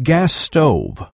gas stove.